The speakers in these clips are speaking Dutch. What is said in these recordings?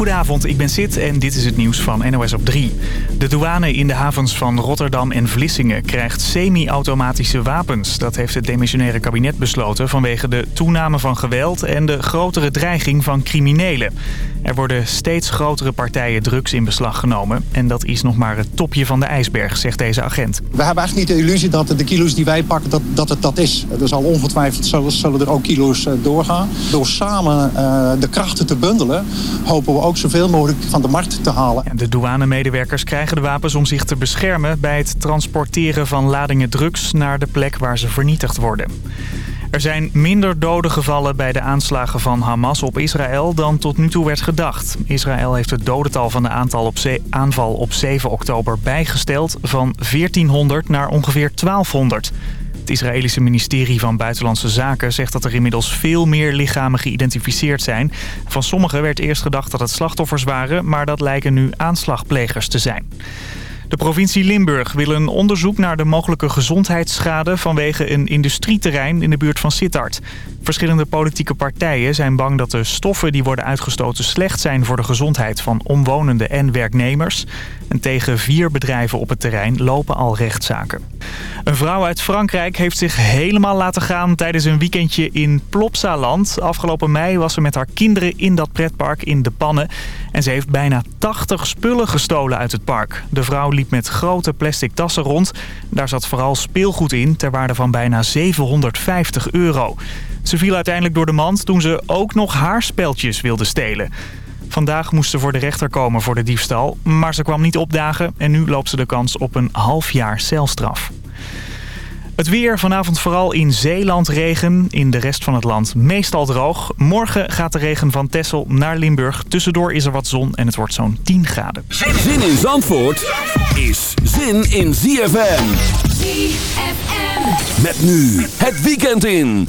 Goedenavond, ik ben Sid en dit is het nieuws van NOS op 3. De douane in de havens van Rotterdam en Vlissingen krijgt semi-automatische wapens. Dat heeft het demissionaire kabinet besloten vanwege de toename van geweld en de grotere dreiging van criminelen. Er worden steeds grotere partijen drugs in beslag genomen. En dat is nog maar het topje van de ijsberg, zegt deze agent. We hebben eigenlijk niet de illusie dat de kilo's die wij pakken, dat, dat het dat is. Er zal ongetwijfeld zullen, zullen er ook kilo's eh, doorgaan. Door samen uh, de krachten te bundelen, hopen we ook zoveel mogelijk van de markt te halen. De douanemedewerkers krijgen de wapens om zich te beschermen... bij het transporteren van ladingen drugs naar de plek waar ze vernietigd worden. Er zijn minder doden gevallen bij de aanslagen van Hamas op Israël dan tot nu toe werd gedacht. Israël heeft het dodental van de aantal aanval op 7 oktober bijgesteld van 1400 naar ongeveer 1200. Het Israëlische ministerie van Buitenlandse Zaken zegt dat er inmiddels veel meer lichamen geïdentificeerd zijn. Van sommigen werd eerst gedacht dat het slachtoffers waren, maar dat lijken nu aanslagplegers te zijn. De provincie Limburg wil een onderzoek naar de mogelijke gezondheidsschade vanwege een industrieterrein in de buurt van Sittard. Verschillende politieke partijen zijn bang dat de stoffen die worden uitgestoten slecht zijn voor de gezondheid van omwonenden en werknemers. En tegen vier bedrijven op het terrein lopen al rechtszaken. Een vrouw uit Frankrijk heeft zich helemaal laten gaan tijdens een weekendje in Plopsaland. Afgelopen mei was ze met haar kinderen in dat pretpark in de pannen. En ze heeft bijna 80 spullen gestolen uit het park. De vrouw liep met grote plastic tassen rond. Daar zat vooral speelgoed in ter waarde van bijna 750 euro. Ze viel uiteindelijk door de mand toen ze ook nog haarspeltjes wilde stelen. Vandaag moest ze voor de rechter komen voor de diefstal, maar ze kwam niet opdagen en nu loopt ze de kans op een half jaar celstraf. Het weer vanavond vooral in Zeeland regen. In de rest van het land meestal droog. Morgen gaat de regen van Texel naar Limburg. Tussendoor is er wat zon en het wordt zo'n 10 graden. Zin in Zandvoort is zin in ZFM. ZFM. Met nu het weekend in.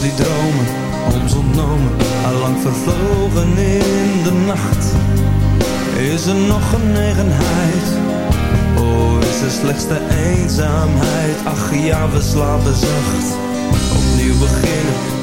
Die dromen, ons ontnomen, allang vervlogen in de nacht. Is er nog genegenheid? Oh, is er slechts de eenzaamheid? Ach ja, we slapen zacht. Opnieuw beginnen,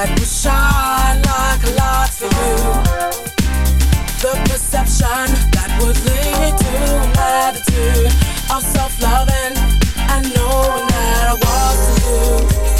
that will shine like a light for you. The perception that would lead to an attitude of self-loving and knowing that I was to you.